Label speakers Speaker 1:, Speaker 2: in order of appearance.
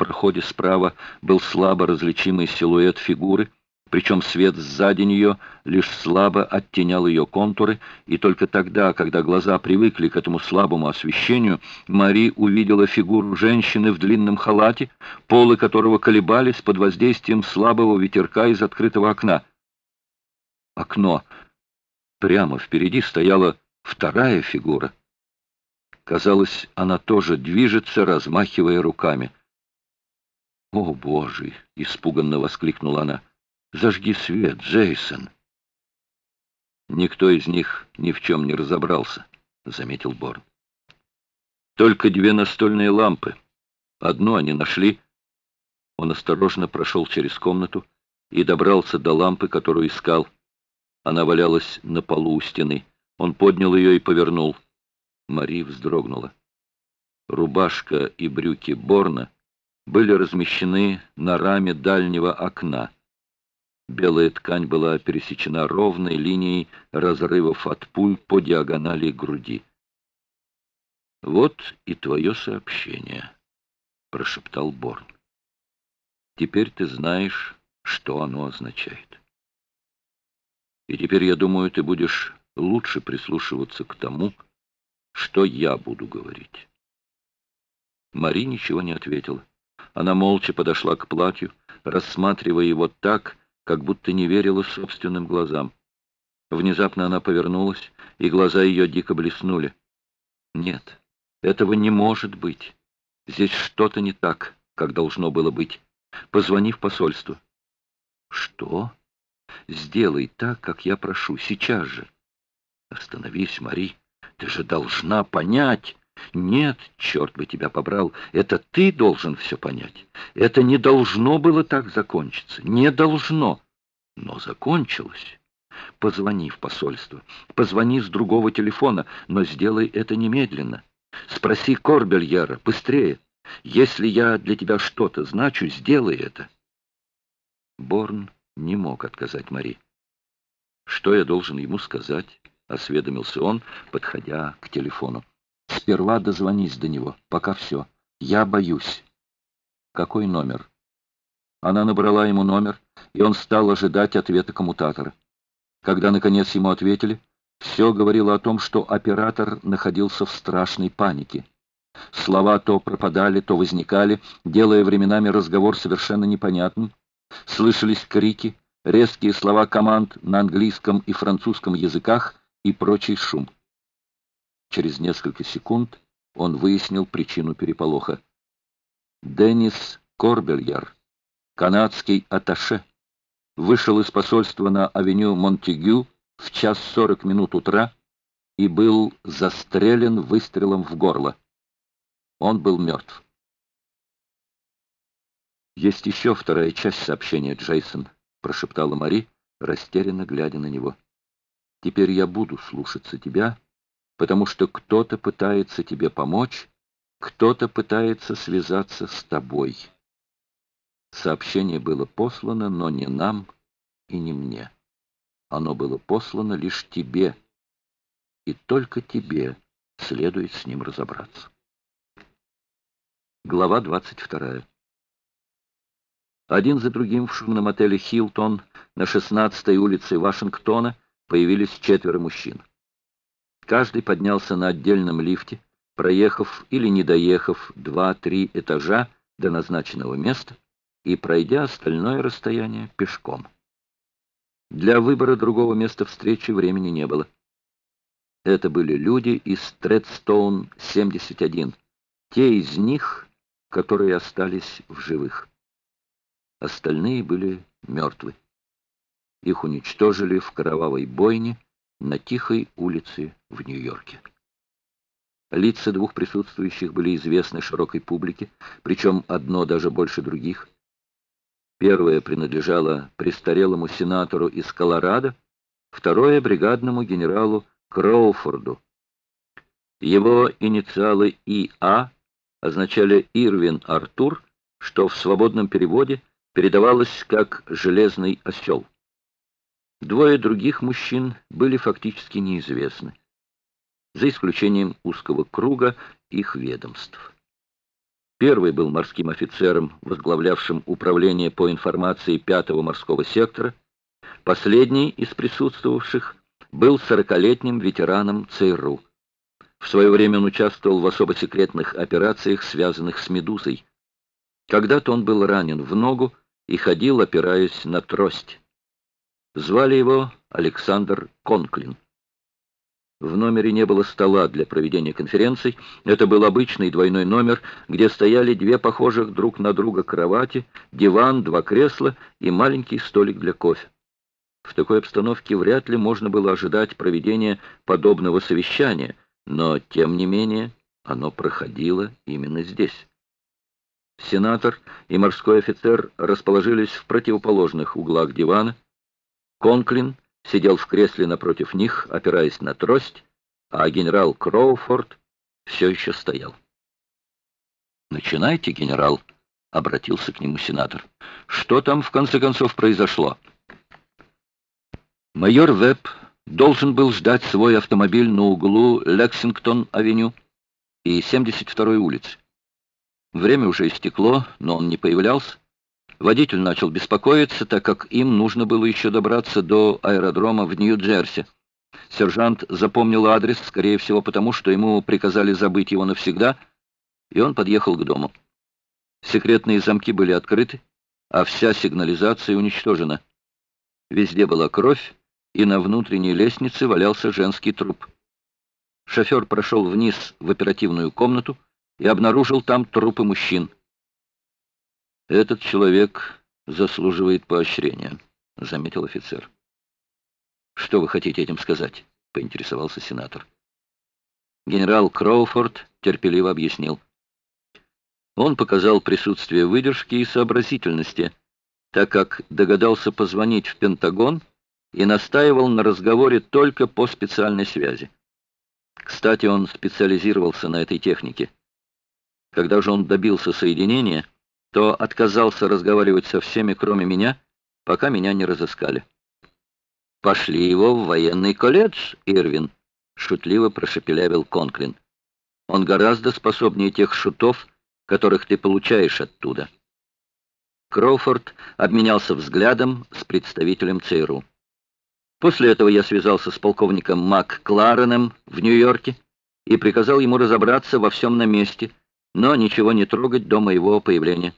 Speaker 1: проходе справа был слабо различимый силуэт фигуры, причем свет сзади нее лишь слабо оттенял ее контуры, и только тогда, когда глаза привыкли к этому слабому освещению, Мари увидела фигуру женщины в длинном халате, полы которого колебались под воздействием слабого ветерка из открытого окна. Окно. Прямо впереди стояла вторая фигура. Казалось, она тоже движется, размахивая руками. «О, Боже!» — испуганно воскликнула она. Зажги свет, Джейсон. Никто из них ни в чем не разобрался, заметил Борн. Только две настольные лампы. Одну они нашли. Он осторожно прошел через комнату и добрался до лампы, которую искал. Она валялась на полу у стены. Он поднял ее и повернул. Мари вздрогнула. Рубашка и брюки Борна были размещены на раме дальнего окна. Белая ткань была пересечена ровной линией разрывов от пуль по диагонали груди. «Вот и твое сообщение», — прошептал Борн. «Теперь ты знаешь, что оно означает. И теперь, я думаю, ты будешь лучше прислушиваться к тому, что я буду говорить». Мари ничего не ответила. Она молча подошла к платью, рассматривая его так, как будто не верила собственным глазам. Внезапно она повернулась, и глаза ее дико блеснули. «Нет, этого не может быть. Здесь что-то не так, как должно было быть. Позвони в посольство». «Что? Сделай так, как я прошу, сейчас же». «Остановись, Мари, ты же должна понять». «Нет, черт бы тебя побрал, это ты должен все понять. Это не должно было так закончиться, не должно, но закончилось. Позвони в посольство, позвони с другого телефона, но сделай это немедленно. Спроси Корбельера, быстрее. Если я для тебя что-то значу, сделай это». Борн не мог отказать Мари. «Что я должен ему сказать?» — осведомился он, подходя к телефону. Сперва дозвонись до него, пока все. Я боюсь. Какой номер? Она набрала ему номер, и он стал ожидать ответа коммутатора. Когда, наконец, ему ответили, все говорило о том, что оператор находился в страшной панике. Слова то пропадали, то возникали, делая временами разговор совершенно непонятным. Слышались крики, резкие слова команд на английском и французском языках и прочий шум. Через несколько секунд он выяснил причину переполоха. Деннис Корбельяр, канадский атташе, вышел из посольства на авеню Монтегю в час сорок минут утра и был застрелен выстрелом в горло. Он был мертв. «Есть еще вторая часть сообщения, Джейсон», — прошептала Мари, растерянно глядя на него. «Теперь я буду слушаться тебя» потому что кто-то пытается тебе помочь, кто-то пытается связаться с тобой. Сообщение было послано, но не нам и не мне. Оно было послано лишь тебе, и только тебе следует с ним разобраться. Глава 22. Один за другим в шумном отеле «Хилтон» на 16-й улице Вашингтона появились четверо мужчин. Каждый поднялся на отдельном лифте, проехав или не доехав два-три этажа до назначенного места и пройдя остальное расстояние пешком. Для выбора другого места встречи времени не было. Это были люди из Тредстоун-71, те из них, которые остались в живых. Остальные были мертвы. Их уничтожили в кровавой бойне, на тихой улице в Нью-Йорке. Лица двух присутствующих были известны широкой публике, причем одно даже больше других. Первое принадлежало престарелому сенатору из Колорадо, второе — бригадному генералу Кроуфорду. Его инициалы ИА означали Ирвин Артур, что в свободном переводе передавалось как «железный осел». Двое других мужчин были фактически неизвестны, за исключением узкого круга их ведомств. Первый был морским офицером, возглавлявшим управление по информации пятого морского сектора. Последний из присутствовавших был сорокалетним ветераном ЦРУ. В свое время он участвовал в особо секретных операциях, связанных с «Медузой». Когда-то он был ранен в ногу и ходил, опираясь на трость. Звали его Александр Конклин. В номере не было стола для проведения конференций. Это был обычный двойной номер, где стояли две похожих друг на друга кровати, диван, два кресла и маленький столик для кофе. В такой обстановке вряд ли можно было ожидать проведения подобного совещания, но, тем не менее, оно проходило именно здесь. Сенатор и морской офицер расположились в противоположных углах дивана. Конклин сидел в кресле напротив них, опираясь на трость, а генерал Кроуфорд все еще стоял. «Начинайте, генерал», — обратился к нему сенатор. «Что там, в конце концов, произошло?» Майор Веб должен был ждать свой автомобиль на углу Лексингтон-авеню и 72-й улицы. Время уже истекло, но он не появлялся. Водитель начал беспокоиться, так как им нужно было еще добраться до аэродрома в Нью-Джерси. Сержант запомнил адрес, скорее всего, потому что ему приказали забыть его навсегда, и он подъехал к дому. Секретные замки были открыты, а вся сигнализация уничтожена. Везде была кровь, и на внутренней лестнице валялся женский труп. Шофер прошел вниз в оперативную комнату и обнаружил там трупы мужчин. «Этот человек заслуживает поощрения», — заметил офицер. «Что вы хотите этим сказать?» — поинтересовался сенатор. Генерал Кроуфорд терпеливо объяснил. Он показал присутствие выдержки и сообразительности, так как догадался позвонить в Пентагон и настаивал на разговоре только по специальной связи. Кстати, он специализировался на этой технике. Когда же он добился соединения, то отказался разговаривать со всеми, кроме меня, пока меня не разыскали. «Пошли его в военный колледж, Ирвин», — шутливо прошепелявил Конклин. «Он гораздо способнее тех шутов, которых ты получаешь оттуда». Кроуфорд обменялся взглядом с представителем ЦРУ. После этого я связался с полковником Мак Клареном в Нью-Йорке и приказал ему разобраться во всем на месте, но ничего не трогать до моего появления.